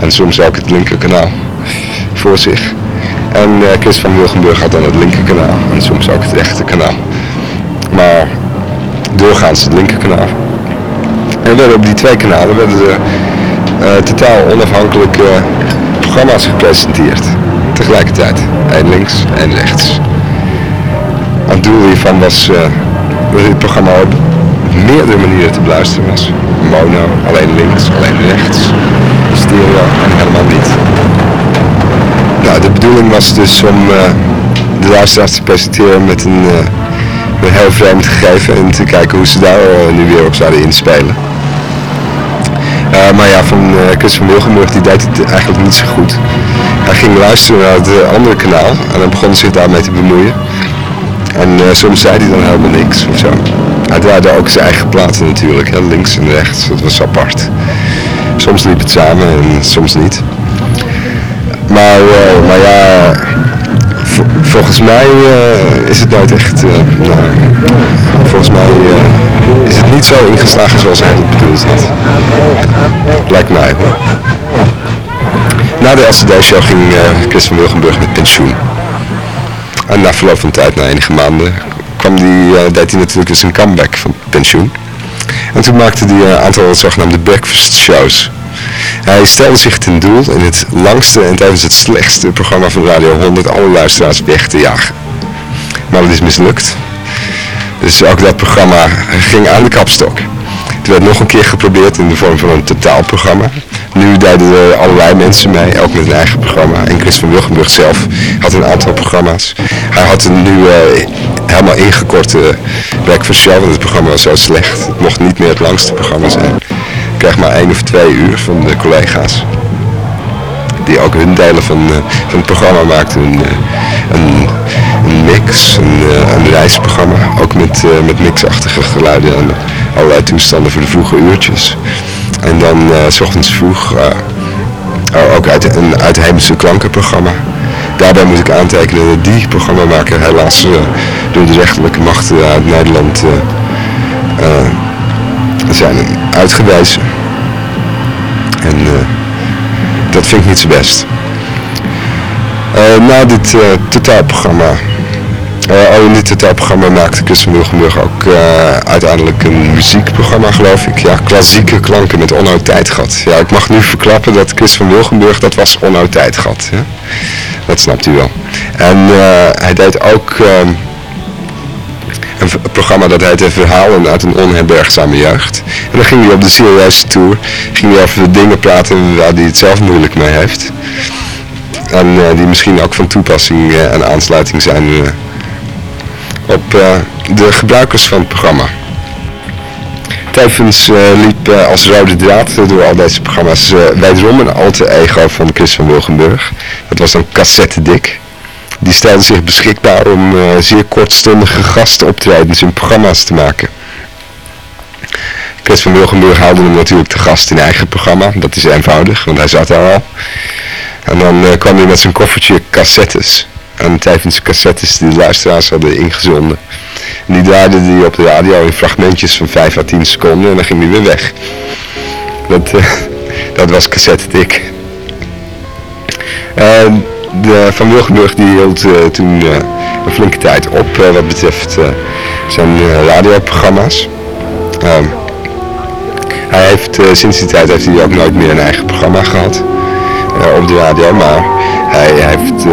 en soms ook het linker kanaal voor zich. En eh, Chris van Wilgenburg had dan het linkerkanaal en soms ook het rechterkanaal. Maar doorgaans het linkerkanaal. En werden op die twee kanalen werden er eh, totaal onafhankelijke programma's gepresenteerd. Tegelijkertijd. Eén links, één rechts. En het doel hiervan was eh, dat dit programma op meerdere manieren te beluisteren was. Mono, alleen links, alleen rechts, stereo en helemaal niet. De bedoeling was dus om eh, de luisteraars te presenteren met een, eh, een heel vreemd gegeven en te kijken hoe ze daar eh, nu weer op zouden inspelen. Maar ja, van eh, Chris van Wilgenburg die deed het eigenlijk niet zo goed. Hij ging luisteren naar het andere kanaal en hij begon zich daarmee te bemoeien. En soms zei hij dan helemaal niks of zo. Hij draaide ook zijn eigen platen natuurlijk, hè, links en rechts, dat was apart. Soms liep het samen en soms niet. Maar, eh, maar ja, vo- volgens mij eh, is het nooit echt, eh, nou, volgens mij is het niet zo ingeslagen zoals hij het bedoeld had. Lijkt mij. Na de LCD-show ging Chris van Wilgenburg met pensioen. En na verloop van tijd, na enige maanden, kwam die, deed hij natuurlijk dus een comeback van pensioen. En toen maakte hij een aantal zogenaamde breakfast shows. Hij stelde zich ten doel in het langste en tevens het slechtste programma van Radio 100 alle luisteraars weg te jagen. Maar dat is mislukt. Dus ook dat programma ging aan de kapstok. Het werd nog een keer geprobeerd in de vorm van een totaalprogramma. Nu deden er allerlei mensen mee, elk met een eigen programma. En Chris van Wilgenburg zelf had een aantal programma's. Hij had een nu eh, helemaal ingekorte breakfast show, want het programma was zo slecht. Het mocht niet meer het langste programma zijn. Kreeg maar één of twee uur van de collega's. Die ook hun delen van, eh, van het programma maakten. Een, eh, een, een mix, een, eh, reisprogramma. Ook met, met mixachtige geluiden en allerlei toestanden voor de vroege uurtjes. En dan s ochtends vroeg ook uit een uitheemse klankenprogramma. Daarbij moet ik aantekenen dat die programmamaker helaas door de rechterlijke machten uit Nederland zijn uitgewezen. En eh, dat vind ik niet zo best. Eh, na dit eh, totaalprogramma, oh dit totaalprogramma maakte Wilgenburg ook uiteindelijk een muziekprogramma geloof ik. Ja, klassieke klanken met Onno Tijdgat. Ja, ik mag nu verklappen dat Chris van Wilgenburg, dat was Onno Tijdgat. Ja? Dat snapt u wel. En hij deed ook ehm, een programma dat heette Verhalen uit een onherbergzame jeugd. En dan ging hij op de serieuze tour, ging hij over de dingen praten waar hij het zelf moeilijk mee heeft. En eh, die misschien ook van toepassing eh, en aansluiting zijn eh, op de gebruikers van het programma. Tevens liep als rode draad door al deze programma's wederom een alter ego van Chris van Wilgenburg. Dat was dan Cassette Dick. Die stelde zich beschikbaar om eh, zeer kortstondige gastoptredens in programma's te maken. Chris van Wilgenburg haalde hem natuurlijk te gast in eigen programma. Dat is eenvoudig, want hij zat daar al. En dan eh, kwam hij met zijn koffertje cassettes. En tevens cassettes die de luisteraars hadden ingezonden. En die draaide hij op de radio in fragmentjes van 5 à 10 seconden en dan ging hij weer weg. Dat, eh, dat was cassette dik. En de Van Wilgenburg die hield eh, toen eh, een flinke tijd op eh, wat betreft zijn radioprogramma's. Ehm, hij heeft, sinds die tijd heeft hij ook nooit meer een eigen programma gehad eh, op de radio, maar hij, hij heeft,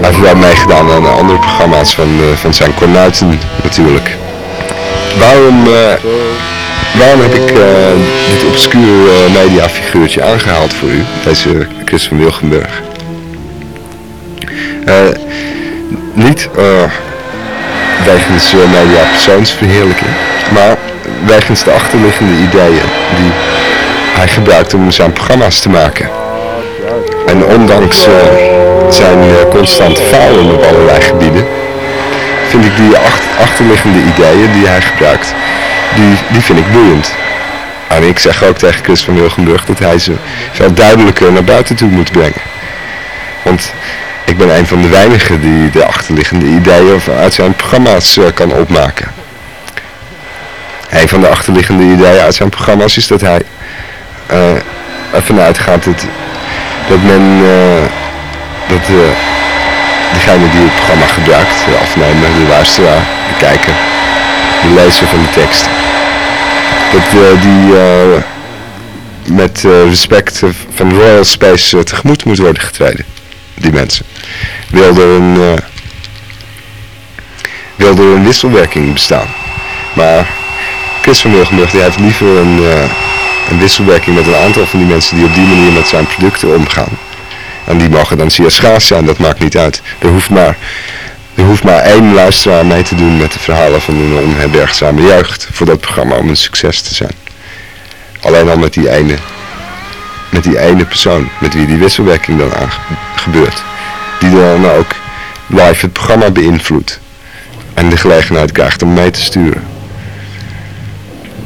hij heeft wel meegedaan aan andere programma's van, van zijn kornuiten natuurlijk. Waarom, waarom heb ik eh, dit obscure mediafiguurtje aangehaald voor u, deze Chris van Wilgenburg? Eh, niet eh, wegens uh, media persoonsverheerlijking, maar wegens de achterliggende ideeën die hij gebruikt om zijn programma's te maken. En ondanks eh, zijn eh, constante falen op allerlei gebieden, vind ik die ach- achterliggende ideeën die hij gebruikt, die, die vind ik boeiend. En ik zeg ook tegen Chris van Wilgenburg dat hij ze veel duidelijker naar buiten toe moet brengen. Want ik ben een van de weinigen die de achterliggende ideeën uit zijn programma's eh, kan opmaken. Een van de achterliggende ideeën uit zijn programma's is dat hij eh, ervan uitgaat dat, dat men, eh, dat eh, degene die het programma gebruikt, de afnemer, de luisteraar, de kijker, de lezer van de tekst, dat die met respect van Royal Space tegemoet moet worden getreden. Die mensen. Wil er een, eh, wil er een wisselwerking bestaan. Maar Chris van Wilgenburg heeft liever een, eh, een wisselwerking met een aantal van die mensen die op die manier met zijn producten omgaan. En die mogen dan zeer schaars zijn, dat maakt niet uit. Er hoeft maar, er hoeft maar één luisteraar mee te doen met de verhalen van een onherbergzame jeugd voor dat programma om een succes te zijn. Alleen al met die ene, met die ene persoon, met wie die wisselwerking dan gebeurt. Die dan ook live het programma beïnvloedt. En de gelegenheid krijgt om mee te sturen.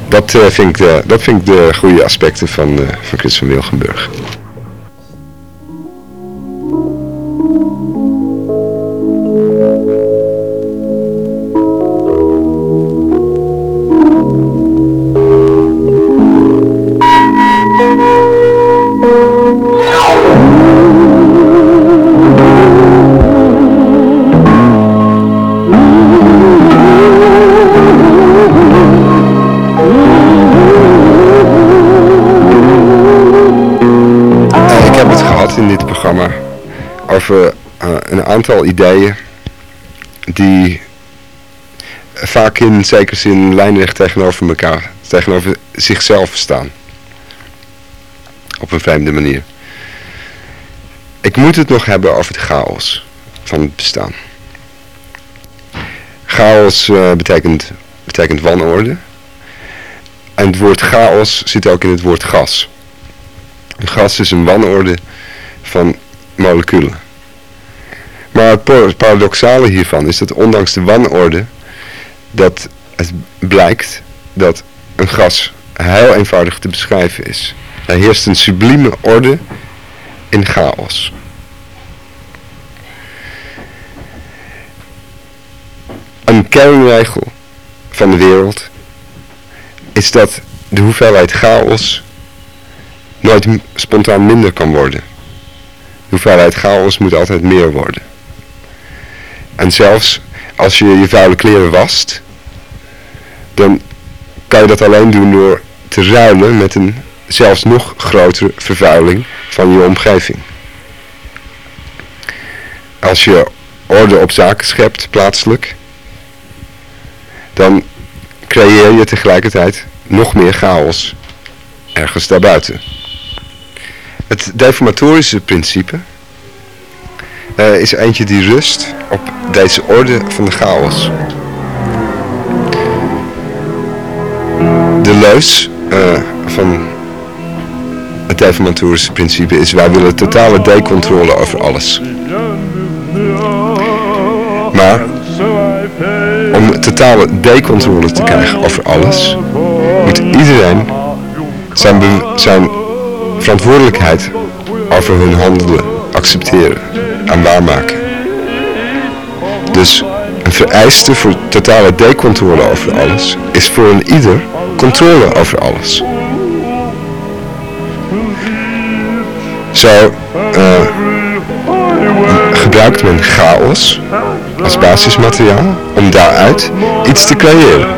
Dat, eh, vind, ik de, dat vind ik de goede aspecten van, eh, van Chris van Wilgenburg. Aantal ideeën die vaak in zekere zin lijnrecht tegenover elkaar, tegenover zichzelf staan. Op een vreemde manier. Ik moet het nog hebben over de chaos van het bestaan. Chaos eh, betekent, betekent wanorde. En het woord chaos zit ook in het woord gas. Een gas is een wanorde van moleculen. Maar het par- paradoxale hiervan is dat ondanks de wanorde dat het blijkt dat een gas heel eenvoudig te beschrijven is. Er heerst een sublieme orde in chaos. Een kernregel van de wereld is dat de hoeveelheid chaos nooit spontaan minder kan worden. De hoeveelheid chaos moet altijd meer worden. En zelfs als je je vuile kleren wast, dan kan je dat alleen doen door te ruilen met een zelfs nog grotere vervuiling van je omgeving. Als je orde op zaken schept plaatselijk, dan creëer je tegelijkertijd nog meer chaos ergens daarbuiten. Het deformatorische principe eh, is eentje die rust op deze orde van de chaos. De leus eh, van het deformatorische principe is wij willen totale decontrole over alles. Maar om totale decontrole te krijgen over alles, moet iedereen zijn, zijn verantwoordelijkheid over hun handelen accepteren en waarmaken. Dus een vereiste voor totale decontrole over alles is voor een ieder controle over alles. Zo eh, gebruikt men chaos als basismateriaal om daaruit iets te creëren.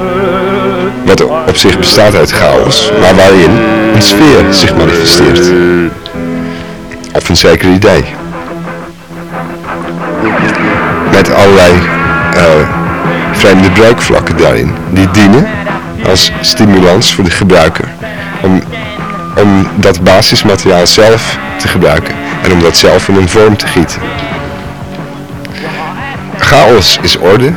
Wat op zich bestaat uit chaos, maar waarin een sfeer zich manifesteert. Of een zeker idee. Allerlei eh, vreemde breukvlakken daarin. Die dienen als stimulans voor de gebruiker. Om, om dat basismateriaal zelf te gebruiken. En om dat zelf in een vorm te gieten. Chaos is orde.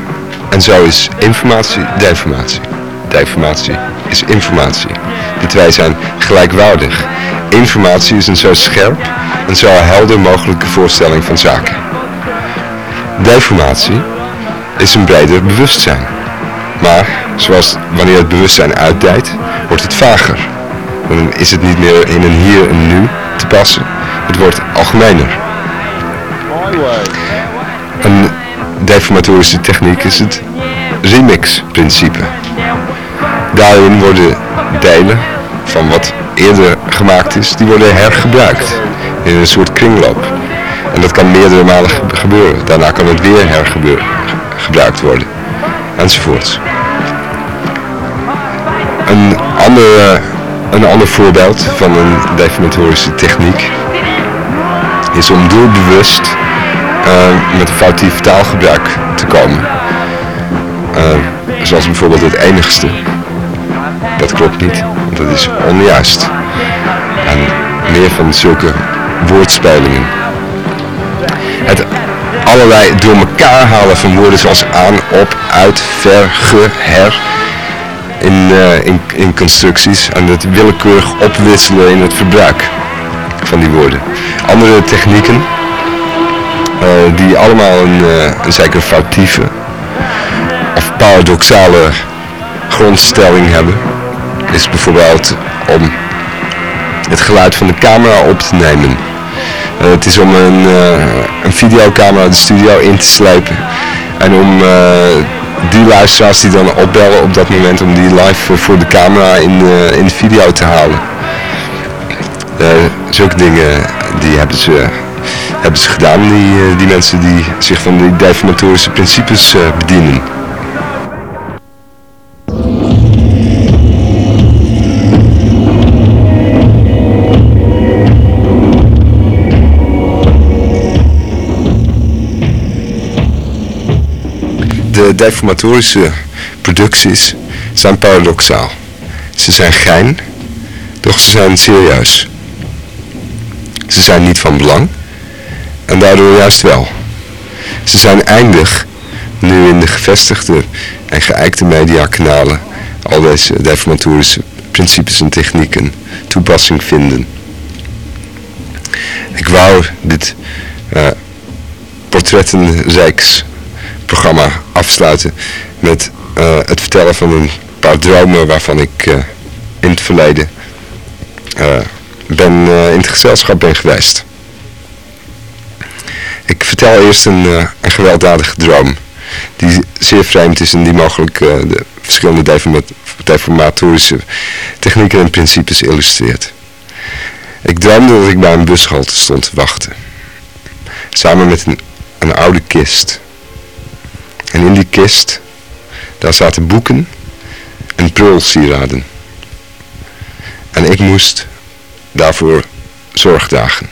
En zo is informatie deformatie. Deformatie is informatie. Die twee zijn gelijkwaardig. Informatie is een zo scherp en zo helder mogelijke voorstelling van zaken. Deformatie is een breder bewustzijn. Maar, zoals wanneer het bewustzijn uitdijt, wordt het vager. Dan is het niet meer in een hier en nu te passen. Het wordt algemener. Een deformatorische techniek is het remix-principe. Daarin worden delen van wat eerder gemaakt is, die worden hergebruikt in een soort kringloop. En dat kan meerdere malen ge- gebeuren. Daarna kan het weer hergebruikt worden. Enzovoorts. Een ander, eh, een ander voorbeeld van een definitorische techniek is om doelbewust eh, met een foutief taalgebruik te komen. Eh, zoals bijvoorbeeld het enigste. Dat klopt niet, want dat is onjuist. En meer van zulke woordspelingen Het allerlei door elkaar halen van woorden zoals aan, op, uit, ver, ge, her in, eh, in, in constructies en het willekeurig opwisselen in het verbruik van die woorden. Andere technieken eh, die allemaal een, eh, een zeker foutieve of paradoxale grondstelling hebben is bijvoorbeeld om het geluid van de camera op te nemen. Eh, het is om een, eh, een videocamera de studio in te slepen en om eh, die luisteraars die dan opbellen op dat moment om die live voor de camera in de, in de video te halen. Zulke dingen die hebben ze, hebben ze gedaan, die, die mensen die zich van die deformatorische principes bedienen. Deformatorische producties zijn paradoxaal. Ze zijn gein, doch ze zijn serieus. Ze zijn niet van belang en daardoor juist wel. Ze zijn eindig nu in de gevestigde en geëikte mediakanalen al deze deformatorische principes en technieken toepassing vinden. Ik wou dit eh portrettenrijks programma afsluiten met eh, het vertellen van een paar dromen waarvan ik eh, in het verleden eh, ben, in het gezelschap ben geweest. Ik vertel eerst een, een gewelddadige droom die zeer vreemd is en die mogelijk de verschillende deforma- deformatorische technieken en principes illustreert. Ik droomde dat ik bij een bushalte stond te wachten. Samen met een, een oude kist. En in die kist, daar zaten boeken en prulsieraden. En ik moest daarvoor zorg dragen.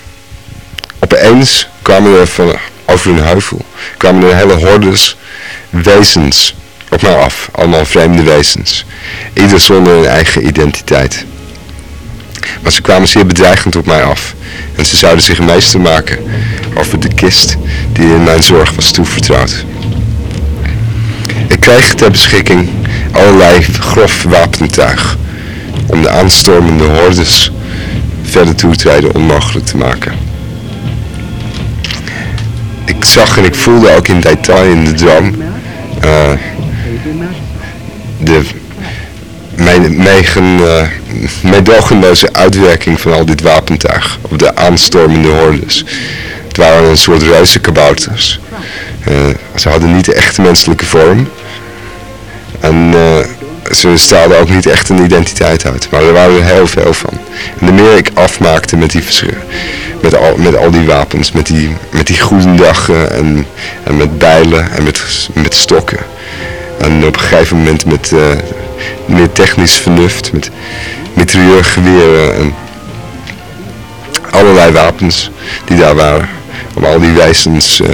Opeens kwamen er van over een heuvel, kwamen er hele hordes wezens op mij af. Allemaal vreemde wezens. Ieder zonder een eigen identiteit. Maar ze kwamen zeer bedreigend op mij af. En ze zouden zich meester maken over de kist die in mijn zorg was toevertrouwd. Kreeg ter beschikking allerlei grof wapentuig om de aanstormende hordes verder toetreden onmogelijk te maken. Ik zag en ik voelde ook in detail in de droom eh, de megen, eh, meedogenloze uitwerking van al dit wapentuig op de aanstormende hordes. Het waren een soort reuzenkabouters. Eh ze hadden niet de echte menselijke vorm. En eh, ze straalden ook niet echt een identiteit uit. Maar er waren er heel veel van. En de meer ik afmaakte met, die, met, al, met al die wapens, met die, met die goedendagen en, en met bijlen en met, met stokken. En op een gegeven moment met eh, meer technisch vernuft, met mitrailleurgeweren en allerlei wapens die daar waren. Om al die wijzens eh,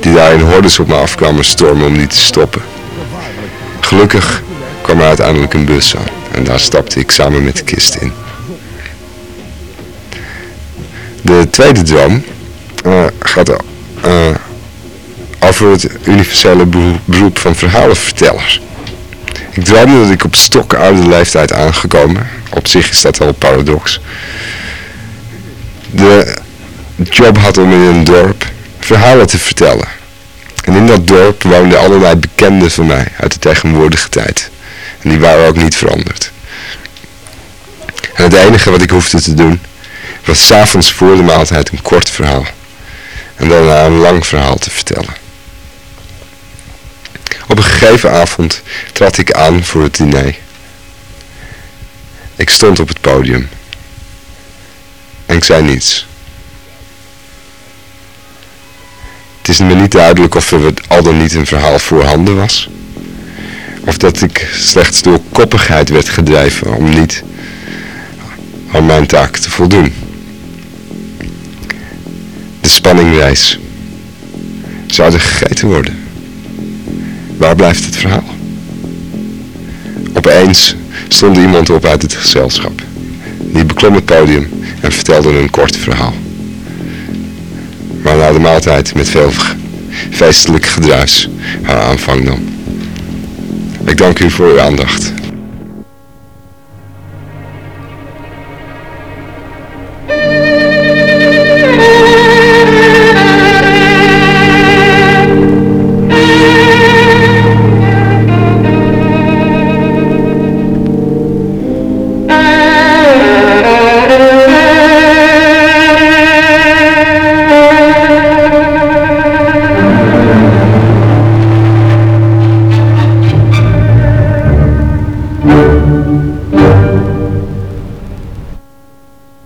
die daar in hordes op me afkwamen stormen om die te stoppen. Gelukkig kwam er uiteindelijk een bus aan en daar stapte ik samen met de kist in. De tweede droom eh, gaat eh, over het universele beroep- van verhalenverteller. Ik droomde dat ik op stokoude leeftijd aangekomen. Op zich is dat een paradox. De job had om in een dorp verhalen te vertellen. En in dat dorp woonden allerlei bekenden van mij uit de tegenwoordige tijd. En die waren ook niet veranderd. En het enige wat ik hoefde te doen, was s'avonds voor de maaltijd een kort verhaal. En daarna een lang verhaal te vertellen. Op een gegeven avond trad ik aan voor het diner. Ik stond op het podium. En ik zei niets. Het is me niet duidelijk of er al dan niet een verhaal voorhanden was. Of dat ik slechts door koppigheid werd gedreven om niet aan mijn taak te voldoen. De spanning reis. Zou er gegeten worden? Waar blijft het verhaal? Opeens stond iemand op uit het gezelschap. Die beklom het podium en vertelde een kort verhaal. Waarna de maaltijd met veel feestelijk gedruis haar aanvang nam. Ik dank u voor uw aandacht.